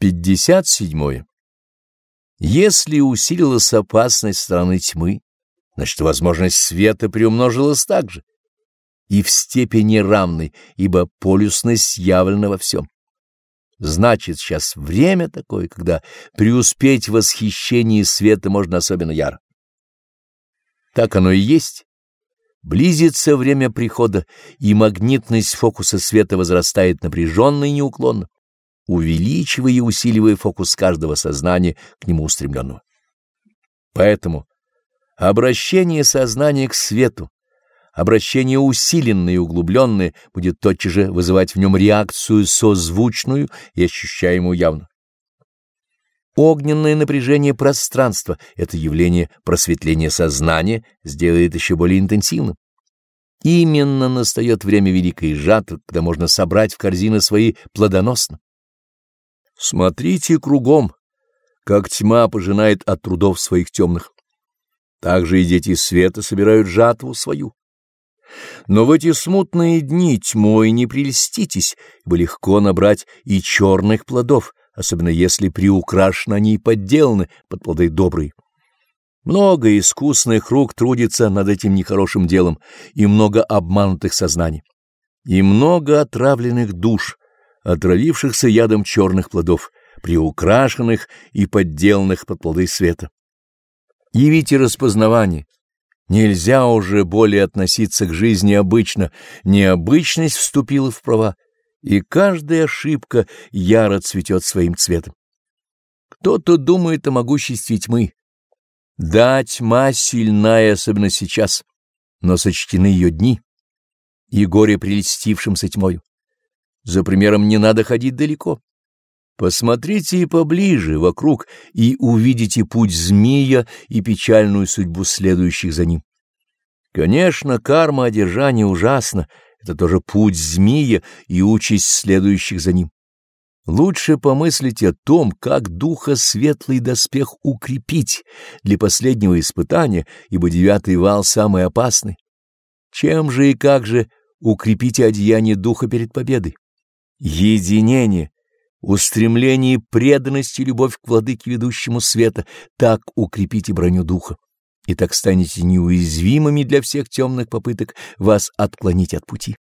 57. Если усилилась опасность стороны тьмы, значит, возможность света приумножилась также, и в степени равной, ибо полюсность явлена во всем. Значит, сейчас время такое, когда преуспеть в восхищении света можно особенно яро. Так оно и есть. Близится время прихода, и магнитность фокуса света возрастает напряженно и неуклонно увеличивая и усиливая фокус каждого сознания к нему устремленного. Поэтому обращение сознания к свету, обращение усиленное и углубленное будет тотчас же вызывать в нем реакцию созвучную и ощущаемую явно. Огненное напряжение пространства — это явление просветления сознания, сделает еще более интенсивным. Именно настает время великой жатвы, когда можно собрать в корзины свои плодоносно. Смотрите кругом, как тьма пожинает от трудов своих темных. Так же и дети света собирают жатву свою. Но в эти смутные дни тьмой не прельститесь, ибо легко набрать и черных плодов, особенно если приукрашены они и подделаны под плоды добрые. Много искусных рук трудится над этим нехорошим делом, и много обманутых сознаний, и много отравленных душ, отравившихся ядом черных плодов, приукрашенных и подделанных под плоды света. Явите распознавание. Нельзя уже более относиться к жизни обычно, необычность вступила в права, и каждая ошибка яро цветет своим цветом. Кто-то думает о могуществе тьмы. Да, тьма сильная, особенно сейчас, но сочтены ее дни, и горе прельстившимся тьмою. За примером не надо ходить далеко. Посмотрите и поближе вокруг и увидите путь змея и печальную судьбу следующих за ним. Конечно, карма одержания ужасна, это тоже путь змея и участь следующих за ним. Лучше помыслить о том, как духа светлый доспех укрепить для последнего испытания, ибо девятый вал самый опасный. Чем же и как же укрепите одеяние духа перед победой? Единение, устремление преданность и любовь к владыке ведущему света, так укрепите броню духа, и так станете неуязвимыми для всех темных попыток вас отклонить от пути.